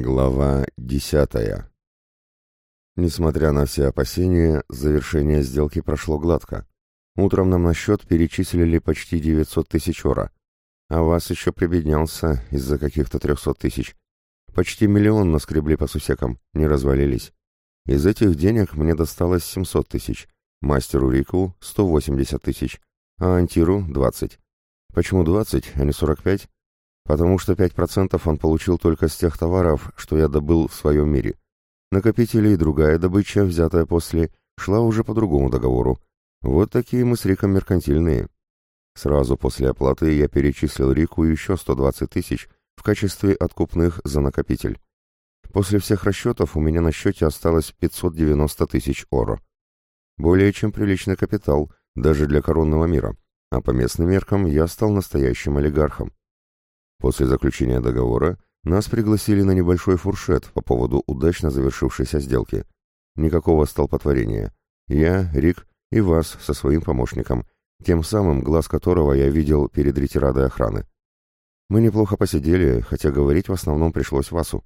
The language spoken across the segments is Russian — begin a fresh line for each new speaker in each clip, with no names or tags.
Глава десятая. Несмотря на все опасения, завершение сделки прошло гладко. Утром нам на счет перечислили почти 900 тысяч ора, а вас еще прибеднялся из-за каких-то 300 тысяч. Почти миллион наскребли по сусекам, не развалились. Из этих денег мне досталось 700 тысяч, мастеру Рику 180 тысяч, а Антиру 20. Почему 20, а не 45? Потому что 5% он получил только с тех товаров, что я добыл в своем мире. Накопители и другая добыча, взятая после, шла уже по другому договору. Вот такие мы с Риком меркантильные. Сразу после оплаты я перечислил Рику еще 120 тысяч в качестве откупных за накопитель. После всех расчетов у меня на счете осталось 590 тысяч оро. Более чем приличный капитал, даже для коронного мира. А по местным меркам я стал настоящим олигархом. После заключения договора нас пригласили на небольшой фуршет по поводу удачно завершившейся сделки. Никакого столпотворения. Я, Рик и вас со своим помощником, тем самым, глаз которого я видел перед ретирадой охраны. Мы неплохо посидели, хотя говорить в основном пришлось Васу.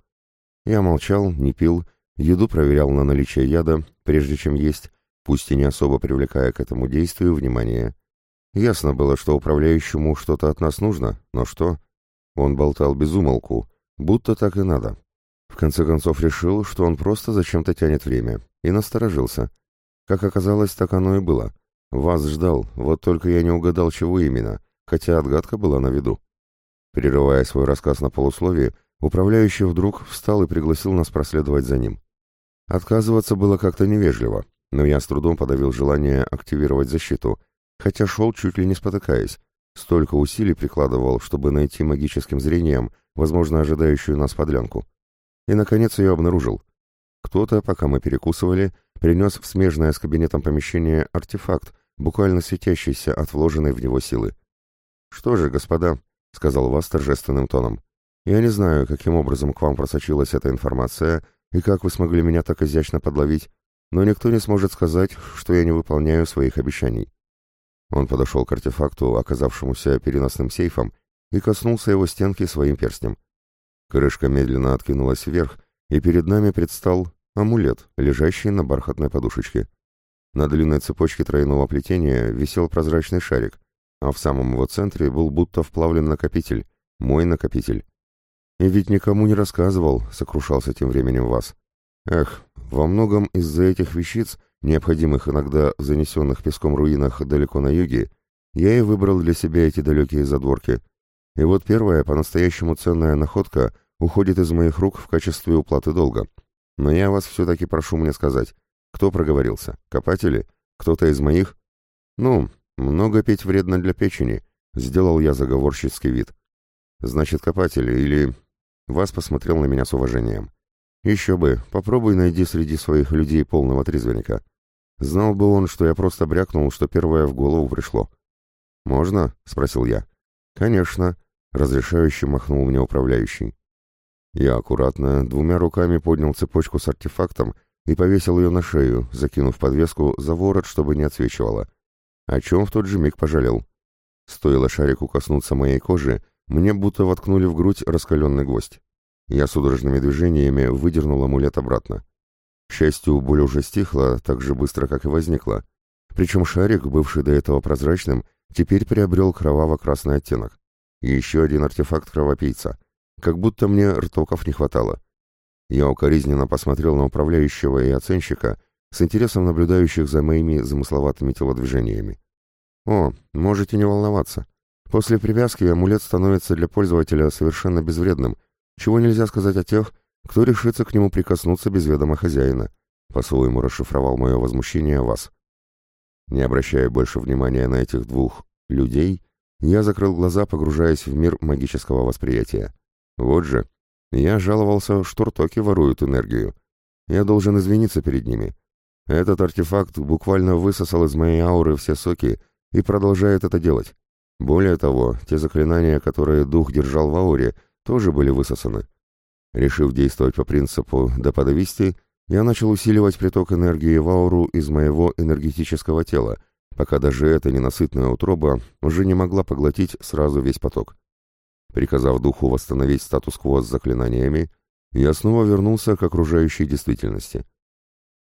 Я молчал, не пил, еду проверял на наличие яда, прежде чем есть, пусть и не особо привлекая к этому действию внимание. Ясно было, что управляющему что-то от нас нужно, но что? Он болтал без умолку, будто так и надо. В конце концов решил, что он просто зачем-то тянет время, и насторожился. Как оказалось, так оно и было. Вас ждал, вот только я не угадал, чего именно, хотя отгадка была на виду. Прерывая свой рассказ на полусловие, управляющий вдруг встал и пригласил нас проследовать за ним. Отказываться было как-то невежливо, но я с трудом подавил желание активировать защиту, хотя шел чуть ли не спотыкаясь, Столько усилий прикладывал, чтобы найти магическим зрением, возможно, ожидающую нас подлянку. И, наконец, ее обнаружил. Кто-то, пока мы перекусывали, принес в смежное с кабинетом помещение артефакт, буквально светящийся от вложенной в него силы. «Что же, господа», — сказал Вас торжественным тоном, — «я не знаю, каким образом к вам просочилась эта информация и как вы смогли меня так изящно подловить, но никто не сможет сказать, что я не выполняю своих обещаний. Он подошел к артефакту, оказавшемуся переносным сейфом, и коснулся его стенки своим перстнем. Крышка медленно откинулась вверх, и перед нами предстал амулет, лежащий на бархатной подушечке. На длинной цепочке тройного плетения висел прозрачный шарик, а в самом его центре был будто вплавлен накопитель, мой накопитель. И ведь никому не рассказывал, сокрушался тем временем вас. Эх, во многом из-за этих вещиц необходимых иногда в занесенных песком руинах далеко на юге, я и выбрал для себя эти далекие задворки. И вот первая, по-настоящему ценная находка уходит из моих рук в качестве уплаты долга. Но я вас все-таки прошу мне сказать, кто проговорился? Копатели? Кто-то из моих? Ну, много пить вредно для печени, сделал я заговорщицкий вид. Значит, копатели или... Вас посмотрел на меня с уважением. Еще бы, попробуй найди среди своих людей полного трезвенника. Знал бы он, что я просто брякнул, что первое в голову пришло. «Можно?» — спросил я. «Конечно», — разрешающе махнул мне управляющий. Я аккуратно двумя руками поднял цепочку с артефактом и повесил ее на шею, закинув подвеску за ворот, чтобы не отсвечивало. О чем в тот же миг пожалел. Стоило шарику коснуться моей кожи, мне будто воткнули в грудь раскаленный гвоздь. Я судорожными движениями выдернул амулет обратно. К счастью, боль уже стихла так же быстро, как и возникла. Причем шарик, бывший до этого прозрачным, теперь приобрел кроваво-красный оттенок. И еще один артефакт кровопийца. Как будто мне ртоков не хватало. Я укоризненно посмотрел на управляющего и оценщика, с интересом наблюдающих за моими замысловатыми телодвижениями. О, можете не волноваться. После привязки амулет становится для пользователя совершенно безвредным, чего нельзя сказать о тех, кто решится к нему прикоснуться без ведома хозяина? По-своему расшифровал мое возмущение вас. Не обращая больше внимания на этих двух людей, я закрыл глаза, погружаясь в мир магического восприятия. Вот же, я жаловался, что ртоки воруют энергию. Я должен извиниться перед ними. Этот артефакт буквально высосал из моей ауры все соки и продолжает это делать. Более того, те заклинания, которые дух держал в ауре, тоже были высосаны. Решив действовать по принципу «да подависти», я начал усиливать приток энергии в ауру из моего энергетического тела, пока даже эта ненасытная утроба уже не могла поглотить сразу весь поток. Приказав духу восстановить статус-кво с заклинаниями, я снова вернулся к окружающей действительности.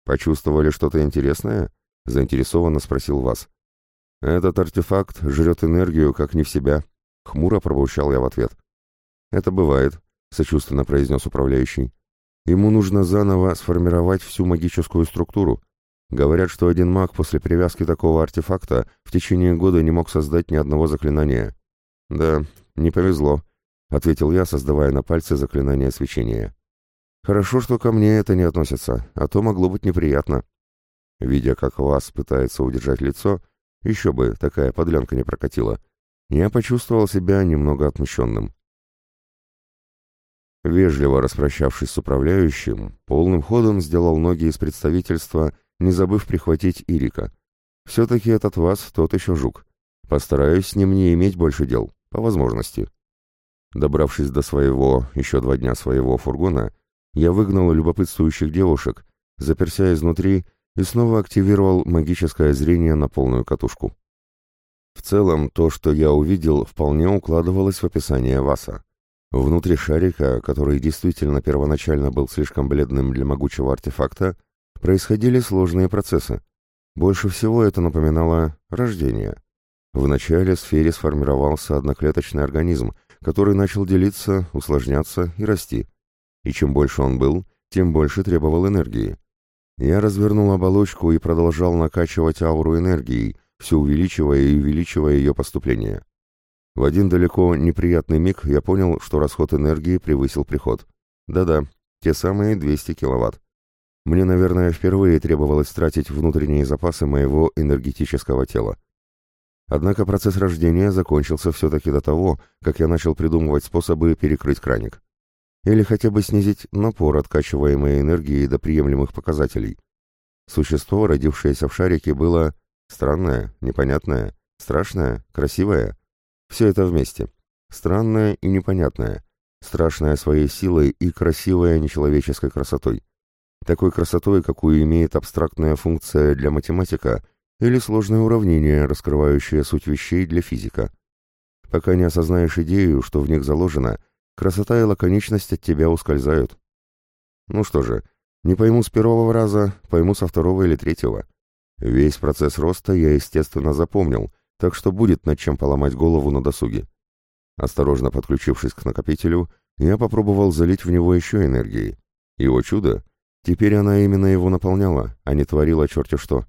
«Почувствовали что-то интересное?» — заинтересованно спросил вас. «Этот артефакт жрет энергию, как не в себя», — хмуро пробурчал я в ответ. «Это бывает», — сочувственно произнес управляющий. «Ему нужно заново сформировать всю магическую структуру. Говорят, что один маг после привязки такого артефакта в течение года не мог создать ни одного заклинания». «Да, не повезло», — ответил я, создавая на пальце заклинание свечения. Хорошо, что ко мне это не относится, а то могло быть неприятно. Видя, как вас пытается удержать лицо, еще бы такая подлянка не прокатила, я почувствовал себя немного отмущенным. Вежливо распрощавшись с управляющим, полным ходом сделал ноги из представительства, не забыв прихватить Ирика. Все-таки этот вас тот еще жук. Постараюсь с ним не иметь больше дел, по возможности. Добравшись до своего, еще два дня своего фургона, я выгнал любопытствующих девушек, заперся изнутри и снова активировал магическое зрение на полную катушку. В целом, то, что я увидел, вполне укладывалось в описание Васа. Внутри шарика, который действительно первоначально был слишком бледным для могучего артефакта, происходили сложные процессы. Больше всего это напоминало рождение. В начале сфере сформировался одноклеточный организм, который начал делиться, усложняться и расти и чем больше он был, тем больше требовал энергии. Я развернул оболочку и продолжал накачивать ауру энергией, все увеличивая и увеличивая ее поступление. В один далеко неприятный миг я понял, что расход энергии превысил приход. Да-да, те самые 200 киловатт. Мне, наверное, впервые требовалось тратить внутренние запасы моего энергетического тела. Однако процесс рождения закончился все-таки до того, как я начал придумывать способы перекрыть краник или хотя бы снизить напор откачиваемой энергии до приемлемых показателей. Существо, родившееся в шарике, было странное, непонятное, страшное, красивое. Все это вместе. Странное и непонятное, страшное своей силой и красивое нечеловеческой красотой. Такой красотой, какую имеет абстрактная функция для математика или сложное уравнение, раскрывающее суть вещей для физика. Пока не осознаешь идею, что в них заложено – Красота и лаконичность от тебя ускользают. Ну что же, не пойму с первого раза, пойму со второго или третьего. Весь процесс роста я, естественно, запомнил, так что будет над чем поломать голову на досуге. Осторожно подключившись к накопителю, я попробовал залить в него еще энергии. Его чудо! Теперь она именно его наполняла, а не творила черти что.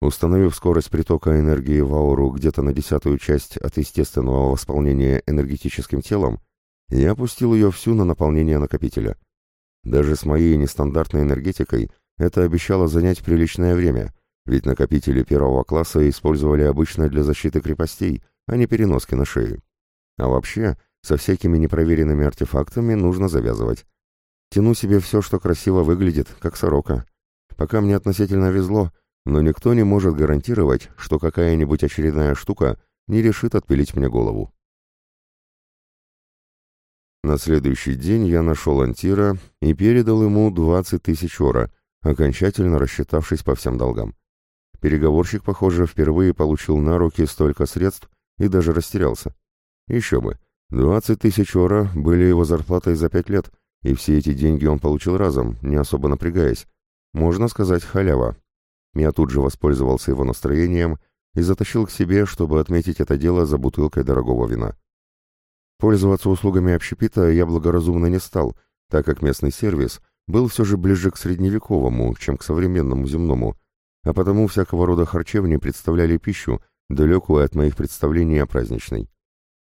Установив скорость притока энергии в ауру где-то на десятую часть от естественного восполнения энергетическим телом, я опустил ее всю на наполнение накопителя. Даже с моей нестандартной энергетикой это обещало занять приличное время, ведь накопители первого класса использовали обычно для защиты крепостей, а не переноски на шею. А вообще, со всякими непроверенными артефактами нужно завязывать. Тяну себе все, что красиво выглядит, как сорока. Пока мне относительно везло, но никто не может гарантировать, что какая-нибудь очередная штука не решит отпилить мне голову. На следующий день я нашел Антира и передал ему 20 тысяч ора, окончательно рассчитавшись по всем долгам. Переговорщик, похоже, впервые получил на руки столько средств и даже растерялся. Еще бы, 20 тысяч ора были его зарплатой за пять лет, и все эти деньги он получил разом, не особо напрягаясь. Можно сказать, халява. Я тут же воспользовался его настроением и затащил к себе, чтобы отметить это дело за бутылкой дорогого вина. Пользоваться услугами общепита я благоразумно не стал, так как местный сервис был все же ближе к средневековому, чем к современному земному, а потому всякого рода харчевни представляли пищу, далекую от моих представлений о праздничной.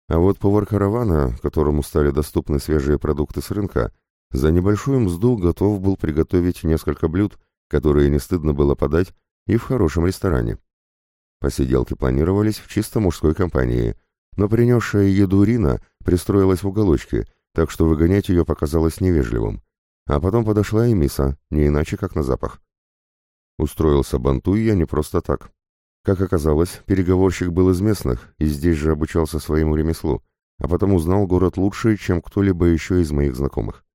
А вот повар каравана, которому стали доступны свежие продукты с рынка, за небольшую мзду готов был приготовить несколько блюд, которые не стыдно было подать и в хорошем ресторане. Посиделки планировались в чисто мужской компании, но принесшая еду Рина пристроилась в уголочке, так что выгонять ее показалось невежливым. А потом подошла и Миса, не иначе как на запах. Устроился Бантуй я не просто так. Как оказалось, переговорщик был из местных и здесь же обучался своему ремеслу, а потом узнал город лучше, чем кто-либо еще из моих знакомых.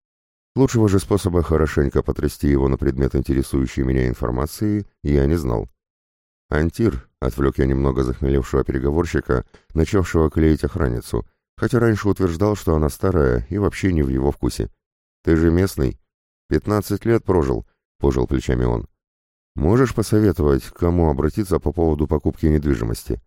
Лучшего же способа хорошенько потрясти его на предмет интересующей меня информации я не знал. «Антир», — отвлек я немного захмелевшего переговорщика, начавшего клеить охранницу, хотя раньше утверждал, что она старая и вообще не в его вкусе. Ты же местный. Пятнадцать лет прожил, пожал плечами он. Можешь посоветовать, к кому обратиться по поводу покупки недвижимости?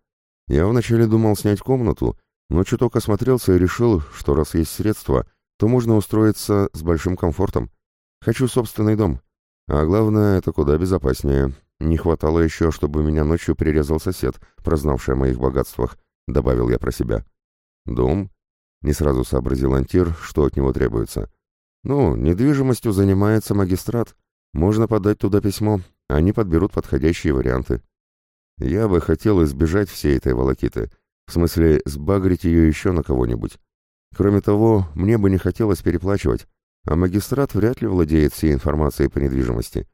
Я вначале думал снять комнату, но чуток осмотрелся и решил, что раз есть средства, то можно устроиться с большим комфортом. Хочу собственный дом. А главное, это куда безопаснее. Не хватало еще, чтобы меня ночью прирезал сосед, прознавший о моих богатствах, добавил я про себя. Дом? Не сразу сообразил Антир, что от него требуется. Ну, недвижимостью занимается магистрат. Можно подать туда письмо, они подберут подходящие варианты. Я бы хотел избежать всей этой волокиты, в смысле сбагрить ее еще на кого-нибудь. Кроме того, мне бы не хотелось переплачивать, а магистрат вряд ли владеет всей информацией по недвижимости.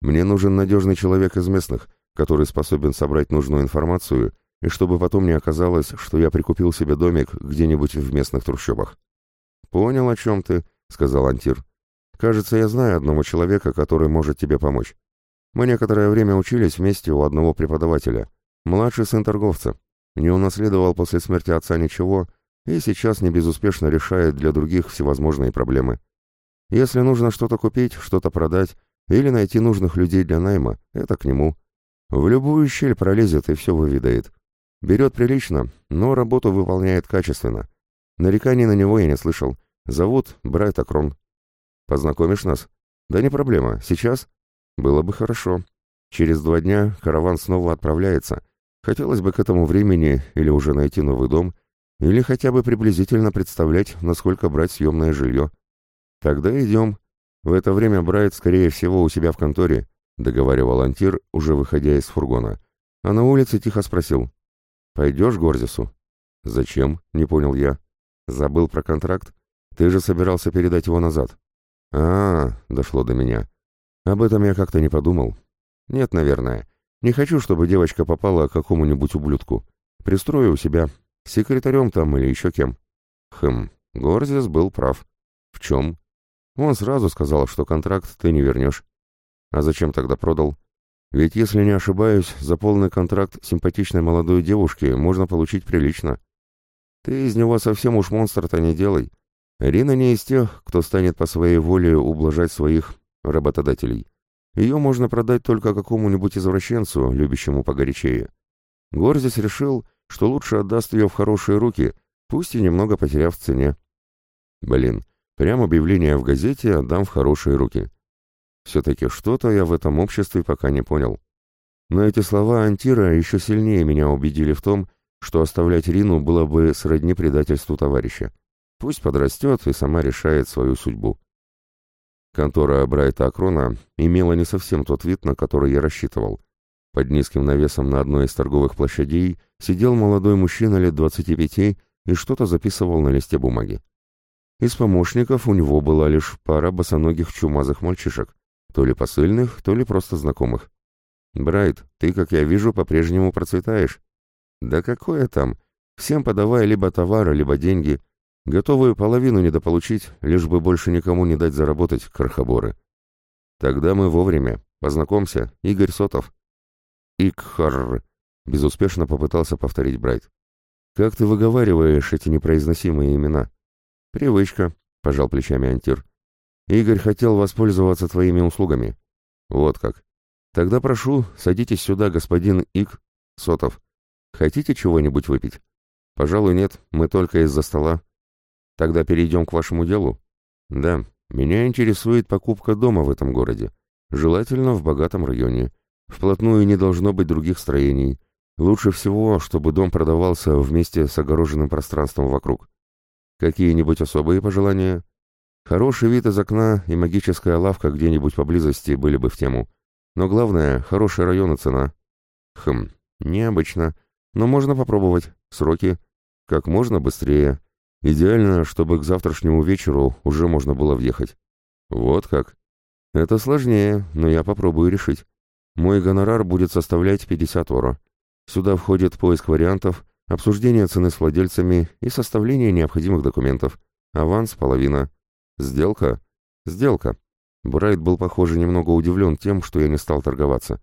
Мне нужен надежный человек из местных, который способен собрать нужную информацию, и чтобы потом не оказалось, что я прикупил себе домик где-нибудь в местных трущобах. «Понял, о чем ты», — сказал Антир. «Кажется, я знаю одного человека, который может тебе помочь. Мы некоторое время учились вместе у одного преподавателя. Младший сын торговца. Не унаследовал после смерти отца ничего и сейчас не безуспешно решает для других всевозможные проблемы. Если нужно что-то купить, что-то продать или найти нужных людей для найма, это к нему. В любую щель пролезет и все выведает. Берет прилично, но работу выполняет качественно. Нареканий на него я не слышал. Зовут Брайт Акрон. Познакомишь нас? Да не проблема. Сейчас? Было бы хорошо. Через два дня караван снова отправляется. Хотелось бы к этому времени или уже найти новый дом, или хотя бы приблизительно представлять, насколько брать съемное жилье. Тогда идем. В это время Брайт, скорее всего, у себя в конторе, договаривал Антир, уже выходя из фургона. А на улице тихо спросил. «Пойдешь Горзису?» «Зачем?» — не понял я. «Забыл про контракт? Ты же собирался передать его назад». «А, -а — дошло до меня. Об этом я как-то не подумал. Нет, наверное. Не хочу, чтобы девочка попала к какому-нибудь ублюдку. Пристрою у себя. Секретарем там или еще кем. Хм, Горзис был прав. В чем? Он сразу сказал, что контракт ты не вернешь. А зачем тогда продал? Ведь, если не ошибаюсь, за полный контракт симпатичной молодой девушки можно получить прилично. Ты из него совсем уж монстр-то не делай. Рина не из тех, кто станет по своей воле ублажать своих работодателей. Ее можно продать только какому-нибудь извращенцу, любящему погорячее. Горзис решил, что лучше отдаст ее в хорошие руки, пусть и немного потеряв в цене. Блин, прям объявление в газете отдам в хорошие руки. Все-таки что-то я в этом обществе пока не понял. Но эти слова Антира еще сильнее меня убедили в том, что оставлять Рину было бы сродни предательству товарища. Пусть подрастет и сама решает свою судьбу. Контора Брайта Акрона имела не совсем тот вид, на который я рассчитывал. Под низким навесом на одной из торговых площадей сидел молодой мужчина лет 25 и что-то записывал на листе бумаги. Из помощников у него была лишь пара босоногих чумазых мальчишек, то ли посыльных, то ли просто знакомых. «Брайт, ты, как я вижу, по-прежнему процветаешь». «Да какое там? Всем подавай либо товары, либо деньги. Готовую половину недополучить, лишь бы больше никому не дать заработать, крохоборы. Тогда мы вовремя. Познакомься, Игорь Сотов. Икхар, безуспешно попытался повторить Брайт. Как ты выговариваешь эти непроизносимые имена? Привычка, пожал плечами Антир. Игорь хотел воспользоваться твоими услугами. Вот как. Тогда прошу, садитесь сюда, господин Ик Сотов. Хотите чего-нибудь выпить? Пожалуй, нет, мы только из-за стола. Тогда перейдем к вашему делу? Да, меня интересует покупка дома в этом городе. Желательно в богатом районе. Вплотную не должно быть других строений. Лучше всего, чтобы дом продавался вместе с огороженным пространством вокруг. Какие-нибудь особые пожелания? Хороший вид из окна и магическая лавка где-нибудь поблизости были бы в тему. Но главное, хороший район и цена. Хм, необычно. Но можно попробовать. Сроки. Как можно быстрее. Идеально, чтобы к завтрашнему вечеру уже можно было въехать. Вот как. Это сложнее, но я попробую решить. Мой гонорар будет составлять 50 оро. Сюда входит поиск вариантов, обсуждение цены с владельцами и составление необходимых документов. Аванс – половина. Сделка? Сделка. Брайт был, похоже, немного удивлен тем, что я не стал торговаться.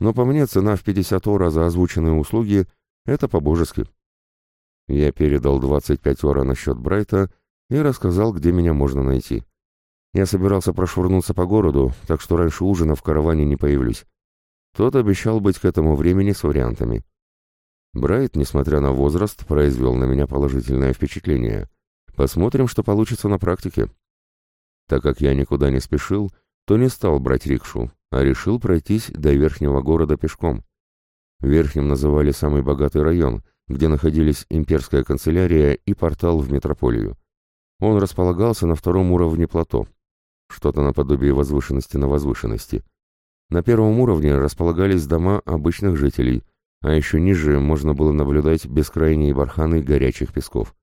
Но по мне цена в 50 оро за озвученные услуги – это по-божески. Я передал 25 ора на счет Брайта и рассказал, где меня можно найти. Я собирался прошвырнуться по городу, так что раньше ужина в караване не появлюсь. Тот обещал быть к этому времени с вариантами. Брайт, несмотря на возраст, произвел на меня положительное впечатление. Посмотрим, что получится на практике. Так как я никуда не спешил, то не стал брать рикшу, а решил пройтись до верхнего города пешком. Верхним называли самый богатый район, где находились имперская канцелярия и портал в метрополию. Он располагался на втором уровне плато, что-то наподобие возвышенности на возвышенности. На первом уровне располагались дома обычных жителей, а еще ниже можно было наблюдать бескрайние барханы горячих песков.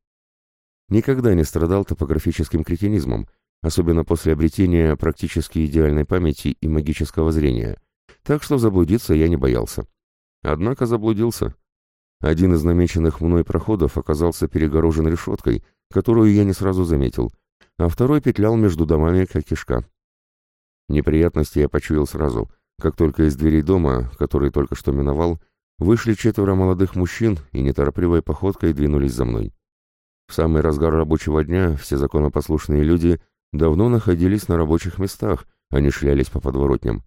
Никогда не страдал топографическим кретинизмом, особенно после обретения практически идеальной памяти и магического зрения, так что заблудиться я не боялся. Однако заблудился. Один из намеченных мной проходов оказался перегорожен решеткой, которую я не сразу заметил, а второй петлял между домами, как кишка. Неприятности я почуял сразу, как только из дверей дома, который только что миновал, вышли четверо молодых мужчин и неторопливой походкой двинулись за мной. В самый разгар рабочего дня все законопослушные люди давно находились на рабочих местах, а не шлялись по подворотням.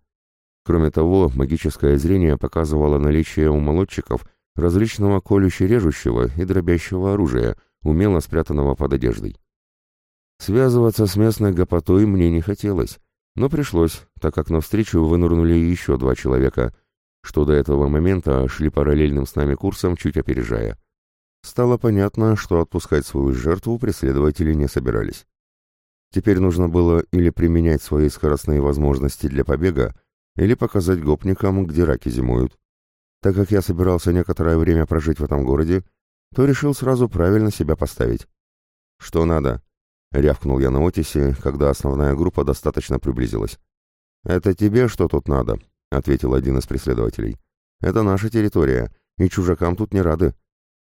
Кроме того, магическое зрение показывало наличие у молодчиков различного колюще-режущего и дробящего оружия, умело спрятанного под одеждой. Связываться с местной гопотой мне не хотелось, но пришлось, так как навстречу вынырнули еще два человека, что до этого момента шли параллельным с нами курсом, чуть опережая. Стало понятно, что отпускать свою жертву преследователи не собирались. Теперь нужно было или применять свои скоростные возможности для побега, или показать гопникам, где раки зимуют. Так как я собирался некоторое время прожить в этом городе, то решил сразу правильно себя поставить. «Что надо?» — рявкнул я на Отисе, когда основная группа достаточно приблизилась. «Это тебе что тут надо?» — ответил один из преследователей. «Это наша территория, и чужакам тут не рады.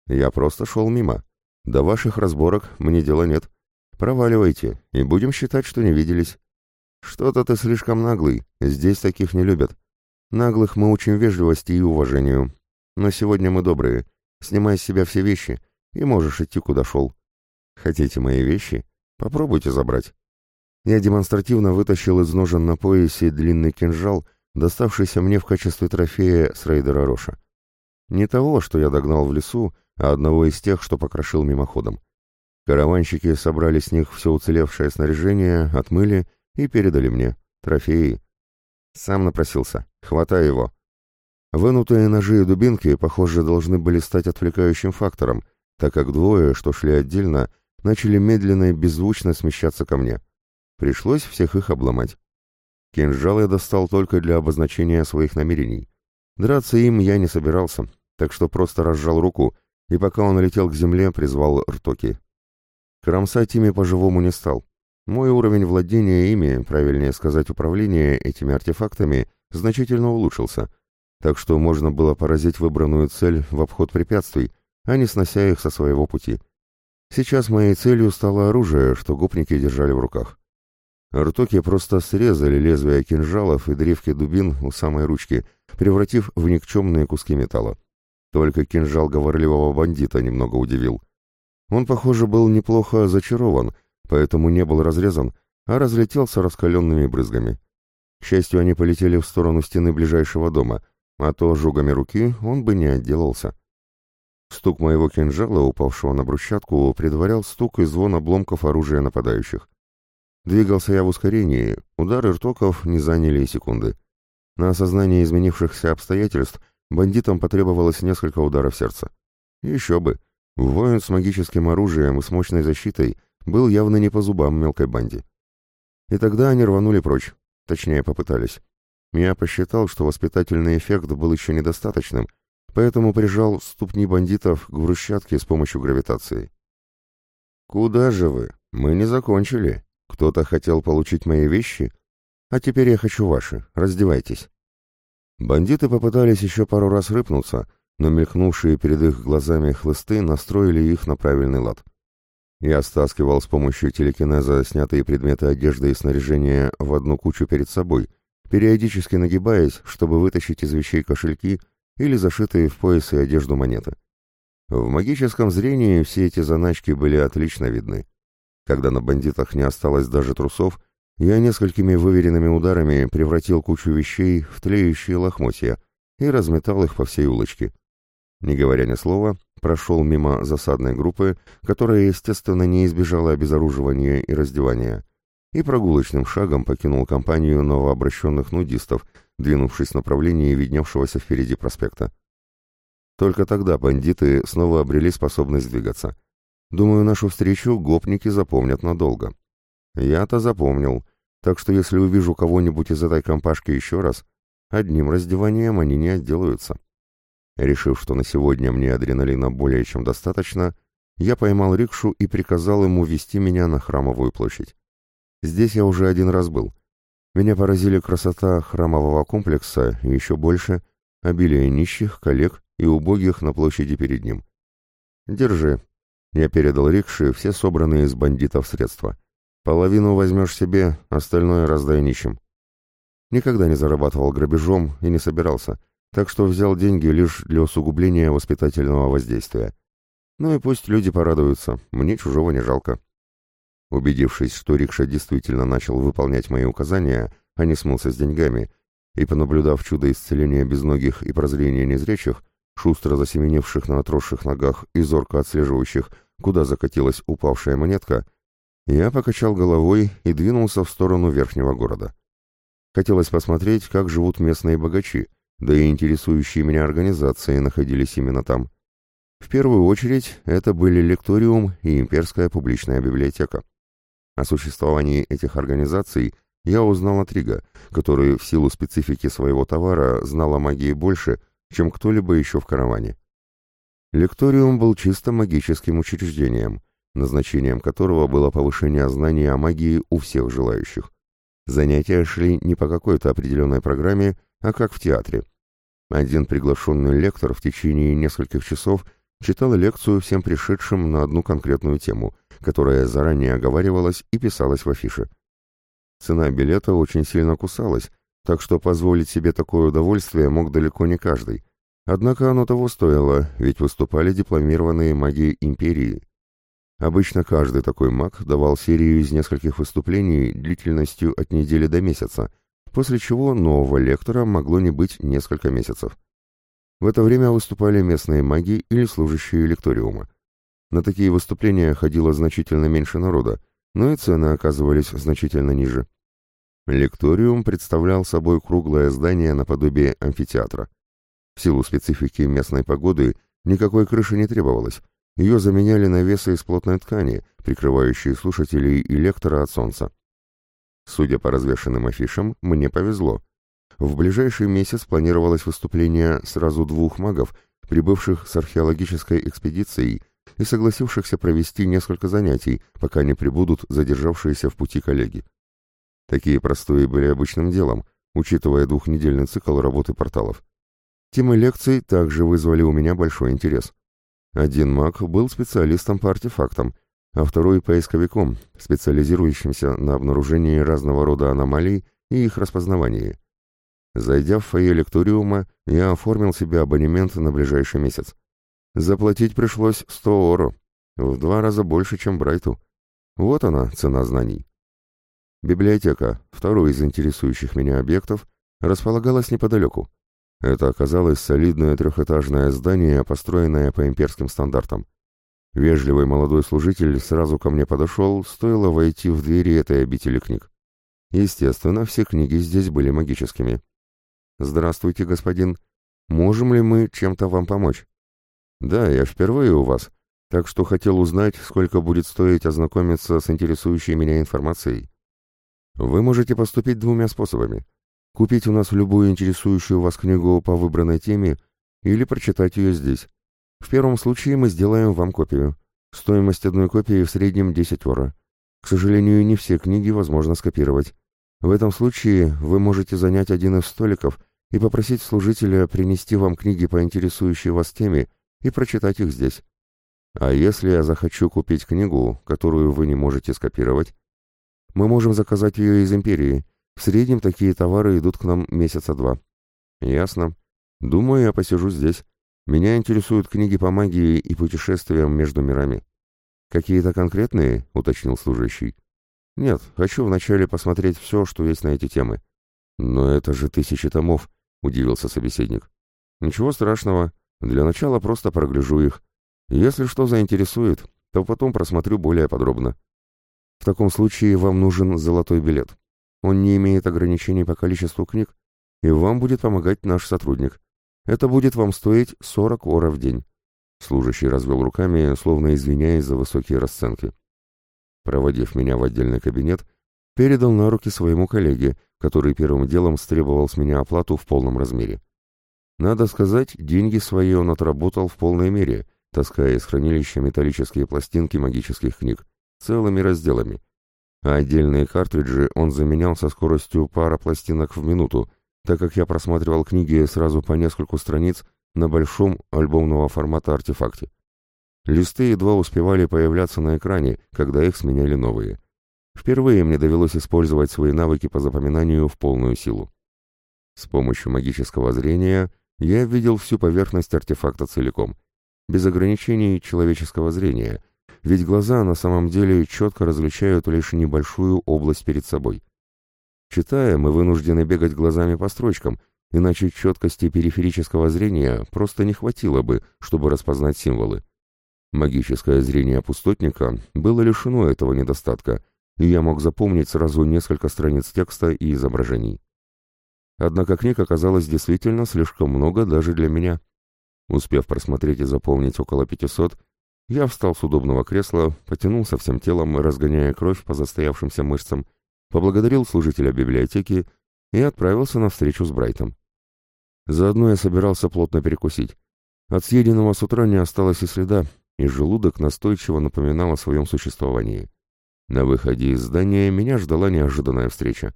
Я просто шел мимо. До ваших разборок мне дела нет. Проваливайте, и будем считать, что не виделись». «Что-то ты слишком наглый, здесь таких не любят. Наглых мы учим вежливости и уважению. Но сегодня мы добрые. Снимай с себя все вещи, и можешь идти, куда шел. Хотите мои вещи? Попробуйте забрать». Я демонстративно вытащил из ножен на поясе длинный кинжал, доставшийся мне в качестве трофея с рейдера Роша. Не того, что я догнал в лесу, а одного из тех, что покрошил мимоходом. Караванщики собрали с них все уцелевшее снаряжение, отмыли и передали мне. Трофеи. Сам напросился. Хватай его. Вынутые ножи и дубинки, похоже, должны были стать отвлекающим фактором, так как двое, что шли отдельно, начали медленно и беззвучно смещаться ко мне. Пришлось всех их обломать. Кинжал я достал только для обозначения своих намерений. Драться им я не собирался, так что просто разжал руку, и пока он летел к земле, призвал ртоки. Кромсать ими по-живому не стал. Мой уровень владения ими, правильнее сказать, управления этими артефактами, значительно улучшился, так что можно было поразить выбранную цель в обход препятствий, а не снося их со своего пути. Сейчас моей целью стало оружие, что гопники держали в руках. Ртоки просто срезали лезвия кинжалов и древки дубин у самой ручки, превратив в никчемные куски металла. Только кинжал говорливого бандита немного удивил. Он, похоже, был неплохо зачарован — поэтому не был разрезан, а разлетелся раскаленными брызгами. К счастью, они полетели в сторону стены ближайшего дома, а то жугами руки он бы не отделался. Стук моего кинжала, упавшего на брусчатку, предварял стук и звон обломков оружия нападающих. Двигался я в ускорении, удары ртоков не заняли и секунды. На осознание изменившихся обстоятельств бандитам потребовалось несколько ударов сердца. Еще бы. Воин с магическим оружием и с мощной защитой был явно не по зубам мелкой банде. И тогда они рванули прочь, точнее попытались. Я посчитал, что воспитательный эффект был еще недостаточным, поэтому прижал ступни бандитов к брусчатке с помощью гравитации. «Куда же вы? Мы не закончили. Кто-то хотел получить мои вещи? А теперь я хочу ваши. Раздевайтесь». Бандиты попытались еще пару раз рыпнуться, но мелькнувшие перед их глазами хлысты настроили их на правильный лад. Я стаскивал с помощью телекинеза снятые предметы одежды и снаряжения в одну кучу перед собой, периодически нагибаясь, чтобы вытащить из вещей кошельки или зашитые в пояс и одежду монеты. В магическом зрении все эти заначки были отлично видны. Когда на бандитах не осталось даже трусов, Я несколькими выверенными ударами превратил кучу вещей в тлеющие лохмотья и разметал их по всей улочке. Не говоря ни слова, прошел мимо засадной группы, которая, естественно, не избежала обезоруживания и раздевания, и прогулочным шагом покинул компанию новообращенных нудистов, двинувшись в направлении видневшегося впереди проспекта. Только тогда бандиты снова обрели способность двигаться. Думаю, нашу встречу гопники запомнят надолго. Я-то запомнил, так что если увижу кого-нибудь из этой компашки еще раз, одним раздеванием они не отделаются. Решив, что на сегодня мне адреналина более чем достаточно, я поймал рикшу и приказал ему вести меня на Храмовую площадь. Здесь я уже один раз был. Меня поразили красота храмового комплекса и еще больше обилие нищих, коллег и убогих на площади перед ним. «Держи». Я передал рикше все собранные из бандитов средства. Половину возьмешь себе, остальное раздай нищим. Никогда не зарабатывал грабежом и не собирался, так что взял деньги лишь для усугубления воспитательного воздействия. Ну и пусть люди порадуются, мне чужого не жалко. Убедившись, что рикша действительно начал выполнять мои указания, а не смылся с деньгами, и понаблюдав чудо исцеления безногих и прозрения незрячих, шустро засеменивших на отросших ногах и зорко отслеживающих, куда закатилась упавшая монетка, я покачал головой и двинулся в сторону верхнего города. Хотелось посмотреть, как живут местные богачи, да и интересующие меня организации находились именно там. В первую очередь это были лекториум и имперская публичная библиотека. О существовании этих организаций я узнал от Рига, который в силу специфики своего товара знал о магии больше, чем кто-либо еще в караване. Лекториум был чисто магическим учреждением, назначением которого было повышение знаний о магии у всех желающих. Занятия шли не по какой-то определенной программе, а как в театре. Один приглашенный лектор в течение нескольких часов читал лекцию всем пришедшим на одну конкретную тему, которая заранее оговаривалась и писалась в афише. Цена билета очень сильно кусалась, так что позволить себе такое удовольствие мог далеко не каждый. Однако оно того стоило, ведь выступали дипломированные маги империи. Обычно каждый такой маг давал серию из нескольких выступлений длительностью от недели до месяца, после чего нового лектора могло не быть несколько месяцев. В это время выступали местные маги или служащие лекториума. На такие выступления ходило значительно меньше народа, но и цены оказывались значительно ниже. Лекториум представлял собой круглое здание наподобие амфитеатра. В силу специфики местной погоды никакой крыши не требовалось, ее заменяли навесы из плотной ткани, прикрывающие слушателей и лектора от солнца. Судя по развешанным афишам, мне повезло. В ближайший месяц планировалось выступление сразу двух магов, прибывших с археологической экспедицией и согласившихся провести несколько занятий, пока не прибудут задержавшиеся в пути коллеги. Такие простые были обычным делом, учитывая двухнедельный цикл работы порталов. Темы лекций также вызвали у меня большой интерес. Один маг был специалистом по артефактам, а второй — поисковиком, специализирующимся на обнаружении разного рода аномалий и их распознавании. Зайдя в фойе лекториума, я оформил себе абонемент на ближайший месяц. Заплатить пришлось 100 оро, в два раза больше, чем Брайту. Вот она, цена знаний. Библиотека, второй из интересующих меня объектов, располагалась неподалеку. Это оказалось солидное трехэтажное здание, построенное по имперским стандартам. Вежливый молодой служитель сразу ко мне подошел, стоило войти в двери этой обители книг. Естественно, все книги здесь были магическими. «Здравствуйте, господин. Можем ли мы чем-то вам помочь?» «Да, я впервые у вас, так что хотел узнать, сколько будет стоить ознакомиться с интересующей меня информацией. Вы можете поступить двумя способами. Купить у нас любую интересующую вас книгу по выбранной теме или прочитать ее здесь. В первом случае мы сделаем вам копию. Стоимость одной копии в среднем 10 оро. К сожалению, не все книги возможно скопировать. В этом случае вы можете занять один из столиков и попросить служителя принести вам книги по интересующей вас теме и прочитать их здесь. А если я захочу купить книгу, которую вы не можете скопировать, мы можем заказать ее из империи, в среднем такие товары идут к нам месяца два. Ясно. Думаю, я посижу здесь. Меня интересуют книги по магии и путешествиям между мирами. Какие-то конкретные, уточнил служащий. Нет, хочу вначале посмотреть все, что есть на эти темы. Но это же тысячи томов, удивился собеседник. Ничего страшного. Для начала просто прогляжу их. Если что заинтересует, то потом просмотрю более подробно. В таком случае вам нужен золотой билет. Он не имеет ограничений по количеству книг, и вам будет помогать наш сотрудник. Это будет вам стоить 40 ора в день. Служащий развел руками, словно извиняясь за высокие расценки. Проводив меня в отдельный кабинет, передал на руки своему коллеге, который первым делом стребовал с меня оплату в полном размере. Надо сказать, деньги свои он отработал в полной мере, таская из хранилища металлические пластинки магических книг, целыми разделами. А отдельные картриджи он заменял со скоростью пара пластинок в минуту, так как я просматривал книги сразу по нескольку страниц на большом альбомного формата артефакте. Листы едва успевали появляться на экране, когда их сменяли новые. Впервые мне довелось использовать свои навыки по запоминанию в полную силу. С помощью магического зрения я видел всю поверхность артефакта целиком, без ограничений человеческого зрения, ведь глаза на самом деле четко различают лишь небольшую область перед собой. Читая, мы вынуждены бегать глазами по строчкам, иначе четкости периферического зрения просто не хватило бы, чтобы распознать символы. Магическое зрение пустотника было лишено этого недостатка, и я мог запомнить сразу несколько страниц текста и изображений. Однако книг оказалось действительно слишком много даже для меня. Успев просмотреть и запомнить около 500, я встал с удобного кресла, потянулся всем телом, разгоняя кровь по застоявшимся мышцам, поблагодарил служителя библиотеки и отправился на встречу с Брайтом. Заодно я собирался плотно перекусить. От съеденного с утра не осталось и следа, и желудок настойчиво напоминал о своем существовании. На выходе из здания меня ждала неожиданная встреча.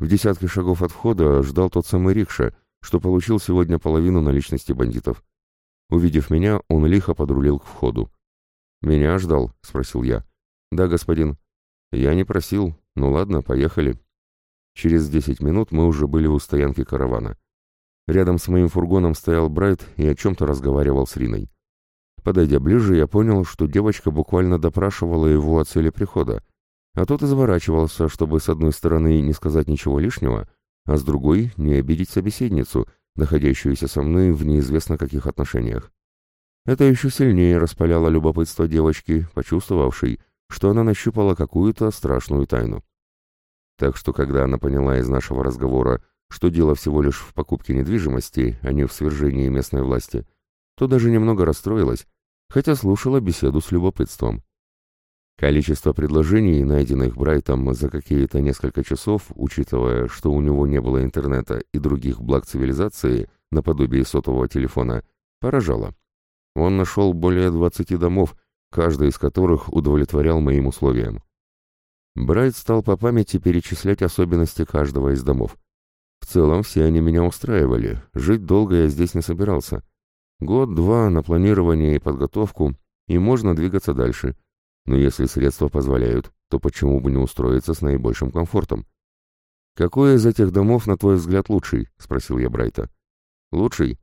В десятке шагов от входа ждал тот самый рикша, что получил сегодня половину наличности бандитов. Увидев меня, он лихо подрулил к входу. «Меня ждал?» — спросил я. «Да, господин». «Я не просил. Ну ладно, поехали». Через десять минут мы уже были у стоянки каравана. Рядом с моим фургоном стоял Брайт и о чем-то разговаривал с Риной. Подойдя ближе, я понял, что девочка буквально допрашивала его о цели прихода, а тот изворачивался, чтобы с одной стороны не сказать ничего лишнего, а с другой не обидеть собеседницу, находящуюся со мной в неизвестно каких отношениях. Это еще сильнее распаляло любопытство девочки, почувствовавшей, что она нащупала какую-то страшную тайну. Так что, когда она поняла из нашего разговора, что дело всего лишь в покупке недвижимости, а не в свержении местной власти, то даже немного расстроилась, хотя слушала беседу с любопытством. Количество предложений, найденных Брайтом за какие-то несколько часов, учитывая, что у него не было интернета и других благ цивилизации, наподобие сотового телефона, поражало. Он нашел более 20 домов, каждый из которых удовлетворял моим условиям. Брайт стал по памяти перечислять особенности каждого из домов. В целом все они меня устраивали, жить долго я здесь не собирался. Год-два на планирование и подготовку, и можно двигаться дальше — но если средства позволяют, то почему бы не устроиться с наибольшим комфортом? «Какой из этих домов, на твой взгляд, лучший?» — спросил я Брайта. «Лучший?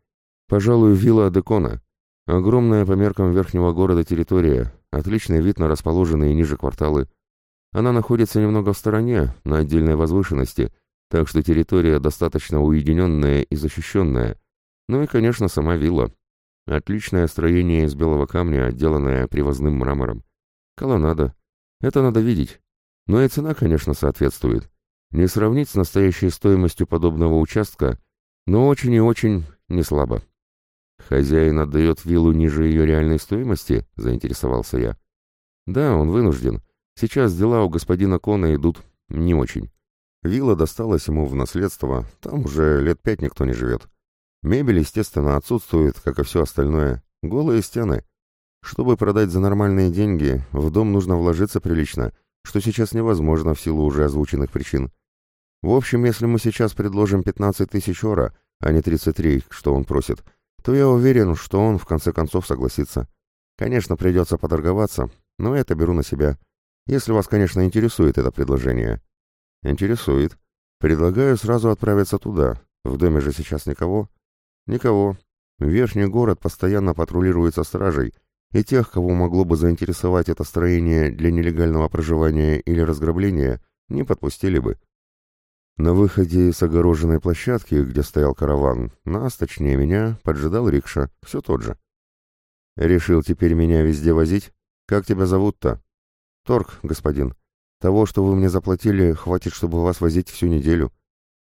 Пожалуй, вилла Адекона. Огромная по меркам верхнего города территория, отличный вид на расположенные ниже кварталы. Она находится немного в стороне, на отдельной возвышенности, так что территория достаточно уединенная и защищенная. Ну и, конечно, сама вилла. Отличное строение из белого камня, отделанное привозным мрамором. Колоннада. Это надо видеть. Но и цена, конечно, соответствует. Не сравнить с настоящей стоимостью подобного участка, но очень и очень не слабо. «Хозяин отдает виллу ниже ее реальной стоимости?» — заинтересовался я. «Да, он вынужден. Сейчас дела у господина Кона идут не очень. Вилла досталась ему в наследство, там уже лет пять никто не живет. Мебель, естественно, отсутствует, как и все остальное. Голые стены. Чтобы продать за нормальные деньги, в дом нужно вложиться прилично, что сейчас невозможно в силу уже озвученных причин. В общем, если мы сейчас предложим 15 тысяч ора, а не 33, что он просит, то я уверен, что он в конце концов согласится. Конечно, придется поторговаться, но это беру на себя. Если вас, конечно, интересует это предложение. Интересует. Предлагаю сразу отправиться туда. В доме же сейчас никого. Никого. Верхний город постоянно патрулируется стражей, и тех, кого могло бы заинтересовать это строение для нелегального проживания или разграбления, не подпустили бы. На выходе с огороженной площадки, где стоял караван, нас, точнее меня, поджидал рикша, все тот же. «Решил теперь меня везде возить? Как тебя зовут-то?» «Торг, господин. Того, что вы мне заплатили, хватит, чтобы вас возить всю неделю».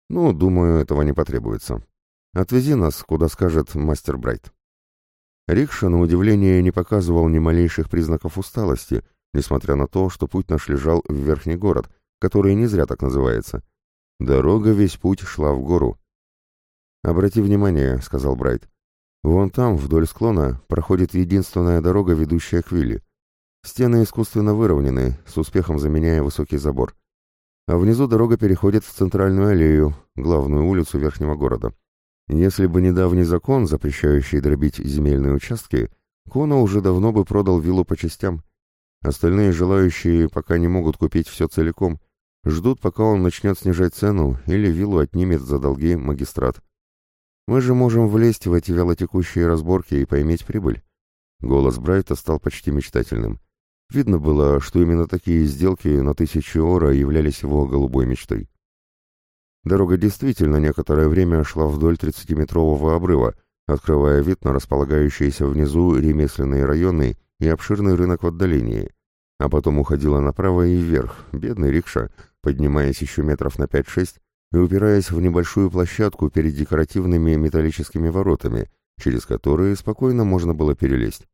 «Ну, думаю, этого не потребуется. Отвези нас, куда скажет мастер Брайт». Рикша, на удивление, не показывал ни малейших признаков усталости, несмотря на то, что путь наш лежал в верхний город, который не зря так называется — Дорога весь путь шла в гору. «Обрати внимание», — сказал Брайт. «Вон там, вдоль склона, проходит единственная дорога, ведущая к вилле. Стены искусственно выровнены, с успехом заменяя высокий забор. А внизу дорога переходит в центральную аллею, главную улицу верхнего города. Если бы недавний закон, запрещающий дробить земельные участки, Кона уже давно бы продал виллу по частям. Остальные желающие пока не могут купить все целиком, Ждут, пока он начнет снижать цену или виллу отнимет за долги магистрат. Мы же можем влезть в эти вялотекущие разборки и поиметь прибыль. Голос Брайта стал почти мечтательным. Видно было, что именно такие сделки на тысячи ора являлись его голубой мечтой. Дорога действительно некоторое время шла вдоль 30-метрового обрыва, открывая вид на располагающиеся внизу ремесленные районы и обширный рынок в отдалении, а потом уходила направо и вверх, бедный рикша, поднимаясь еще метров на 5-6 и упираясь в небольшую площадку перед декоративными металлическими воротами, через которые спокойно можно было перелезть.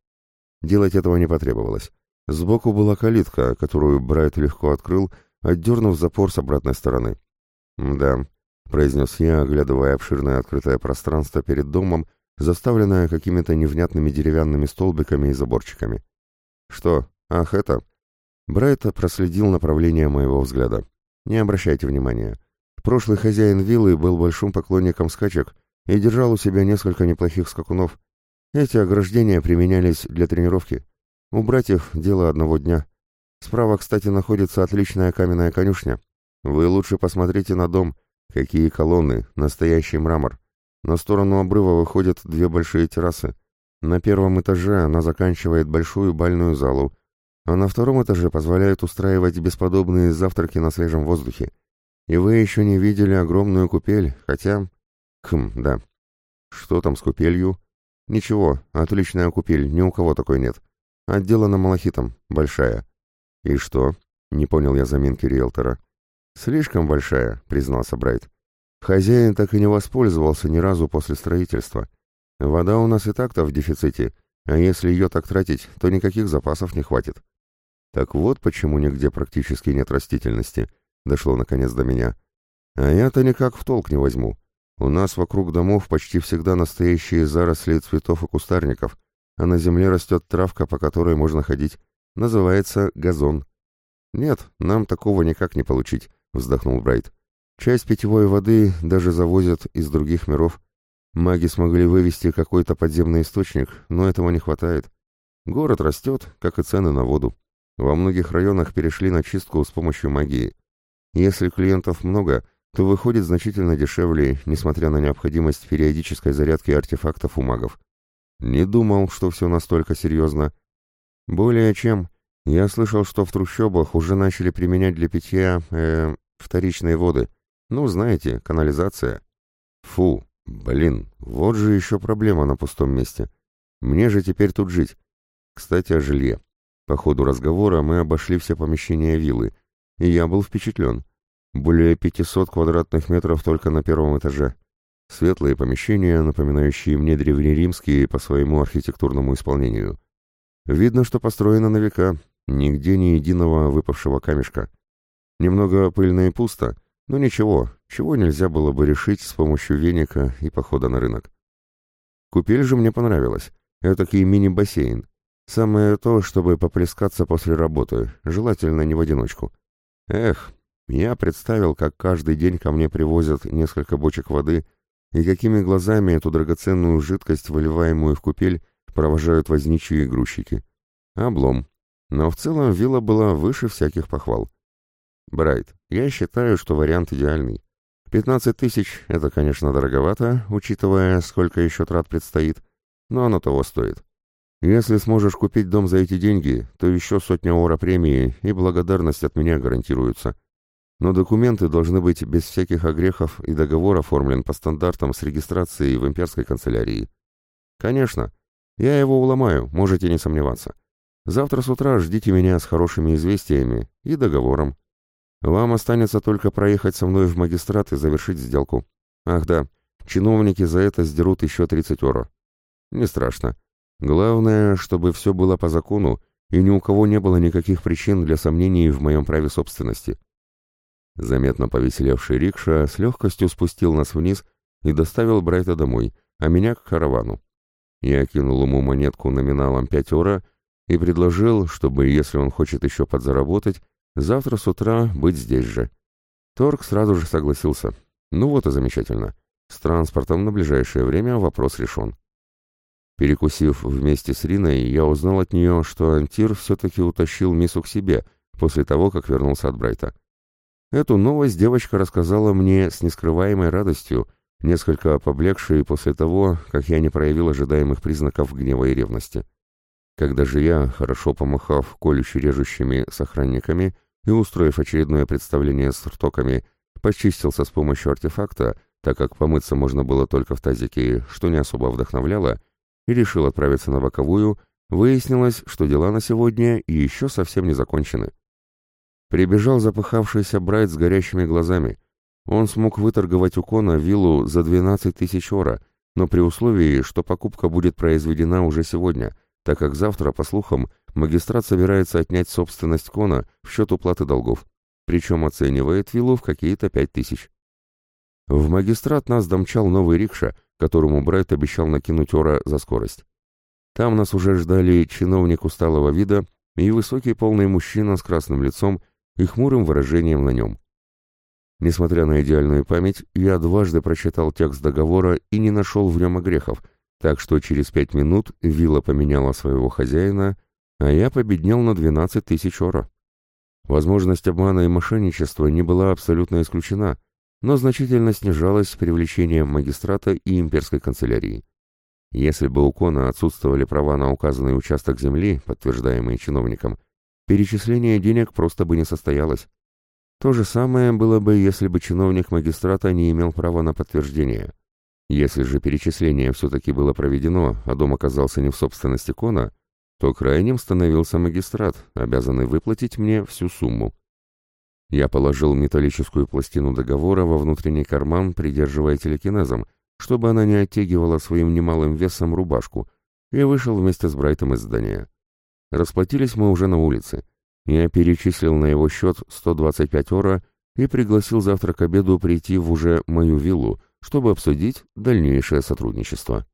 Делать этого не потребовалось. Сбоку была калитка, которую Брайт легко открыл, отдернув запор с обратной стороны. «Да», — произнес я, оглядывая обширное открытое пространство перед домом, заставленное какими-то невнятными деревянными столбиками и заборчиками. «Что? Ах, это...» Брайт проследил направление моего взгляда. Не обращайте внимания. Прошлый хозяин виллы был большим поклонником скачек и держал у себя несколько неплохих скакунов. Эти ограждения применялись для тренировки. Убрать их — дело одного дня. Справа, кстати, находится отличная каменная конюшня. Вы лучше посмотрите на дом. Какие колонны, настоящий мрамор. На сторону обрыва выходят две большие террасы. На первом этаже она заканчивает большую бальную залу, а на втором этаже позволяют устраивать бесподобные завтраки на свежем воздухе. И вы еще не видели огромную купель, хотя... Хм, да. Что там с купелью? Ничего, отличная купель, ни у кого такой нет. Отделана малахитом, большая. И что? Не понял я заминки риэлтора. Слишком большая, признался Брайт. Хозяин так и не воспользовался ни разу после строительства. Вода у нас и так-то в дефиците, а если ее так тратить, то никаких запасов не хватит. Так вот почему нигде практически нет растительности, дошло наконец до меня. А я-то никак в толк не возьму. У нас вокруг домов почти всегда настоящие заросли цветов и кустарников, а на земле растет травка, по которой можно ходить. Называется газон. Нет, нам такого никак не получить, вздохнул Брайт. Часть питьевой воды даже завозят из других миров. Маги смогли вывести какой-то подземный источник, но этого не хватает. Город растет, как и цены на воду. Во многих районах перешли на чистку с помощью магии. Если клиентов много, то выходит значительно дешевле, несмотря на необходимость периодической зарядки артефактов у магов. Не думал, что все настолько серьезно. Более чем. Я слышал, что в трущобах уже начали применять для питья, э, вторичные воды. Ну, знаете, канализация. Фу, блин, вот же еще проблема на пустом месте. Мне же теперь тут жить. Кстати, о жилье. По ходу разговора мы обошли все помещения виллы, и я был впечатлен. Более 500 квадратных метров только на первом этаже. Светлые помещения, напоминающие мне древнеримские по своему архитектурному исполнению. Видно, что построено на века, нигде ни единого выпавшего камешка. Немного пыльно и пусто, но ничего, чего нельзя было бы решить с помощью веника и похода на рынок. Купель же мне понравилась. Этакий мини-бассейн. Самое то, чтобы поплескаться после работы, желательно не в одиночку. Эх, я представил, как каждый день ко мне привозят несколько бочек воды и какими глазами эту драгоценную жидкость, выливаемую в купель, провожают возничие и грузчики. Облом. Но в целом вилла была выше всяких похвал. Брайт, я считаю, что вариант идеальный. 15 тысяч — это, конечно, дороговато, учитывая, сколько еще трат предстоит, но оно того стоит. Если сможешь купить дом за эти деньги, то еще сотня ора премии и благодарность от меня гарантируются. Но документы должны быть без всяких огрехов и договор оформлен по стандартам с регистрацией в имперской канцелярии. Конечно, я его уломаю, можете не сомневаться. Завтра с утра ждите меня с хорошими известиями и договором. Вам останется только проехать со мной в магистрат и завершить сделку. Ах да, чиновники за это сдерут еще 30 оро. Не страшно. Главное, чтобы все было по закону, и ни у кого не было никаких причин для сомнений в моем праве собственности. Заметно повеселевший рикша с легкостью спустил нас вниз и доставил Брайта домой, а меня к каравану. Я кинул ему монетку номиналом 5 ора и предложил, чтобы, если он хочет еще подзаработать, завтра с утра быть здесь же. Торг сразу же согласился. Ну вот и замечательно. С транспортом на ближайшее время вопрос решен. Перекусив вместе с Риной, я узнал от нее, что Антир все-таки утащил Мису к себе после того, как вернулся от Брайта. Эту новость девочка рассказала мне с нескрываемой радостью, несколько поблекшей после того, как я не проявил ожидаемых признаков гнева и ревности. Когда же я, хорошо помахав колюще-режущими с охранниками и устроив очередное представление с ртоками, почистился с помощью артефакта, так как помыться можно было только в тазике, что не особо вдохновляло, и решил отправиться на боковую, выяснилось, что дела на сегодня еще совсем не закончены. Прибежал запыхавшийся Брайт с горящими глазами. Он смог выторговать у Кона виллу за 12 тысяч ора, но при условии, что покупка будет произведена уже сегодня, так как завтра, по слухам, магистрат собирается отнять собственность Кона в счет уплаты долгов, причем оценивает виллу в какие-то пять тысяч. В магистрат нас домчал новый рикша, которому Брайт обещал накинуть ора за скорость. Там нас уже ждали чиновник усталого вида и высокий полный мужчина с красным лицом и хмурым выражением на нем. Несмотря на идеальную память, я дважды прочитал текст договора и не нашел в нем огрехов, так что через пять минут вилла поменяла своего хозяина, а я победнел на 12 тысяч ора. Возможность обмана и мошенничества не была абсолютно исключена — но значительно снижалось с привлечением магистрата и имперской канцелярии. Если бы у Кона отсутствовали права на указанный участок земли, подтверждаемые чиновником, перечисление денег просто бы не состоялось. То же самое было бы, если бы чиновник магистрата не имел права на подтверждение. Если же перечисление все-таки было проведено, а дом оказался не в собственности Кона, то крайним становился магистрат, обязанный выплатить мне всю сумму. Я положил металлическую пластину договора во внутренний карман, придерживая телекинезом, чтобы она не оттягивала своим немалым весом рубашку, и вышел вместе с Брайтом из здания. Расплатились мы уже на улице. Я перечислил на его счет 125 ора и пригласил завтра к обеду прийти в уже мою виллу, чтобы обсудить дальнейшее сотрудничество.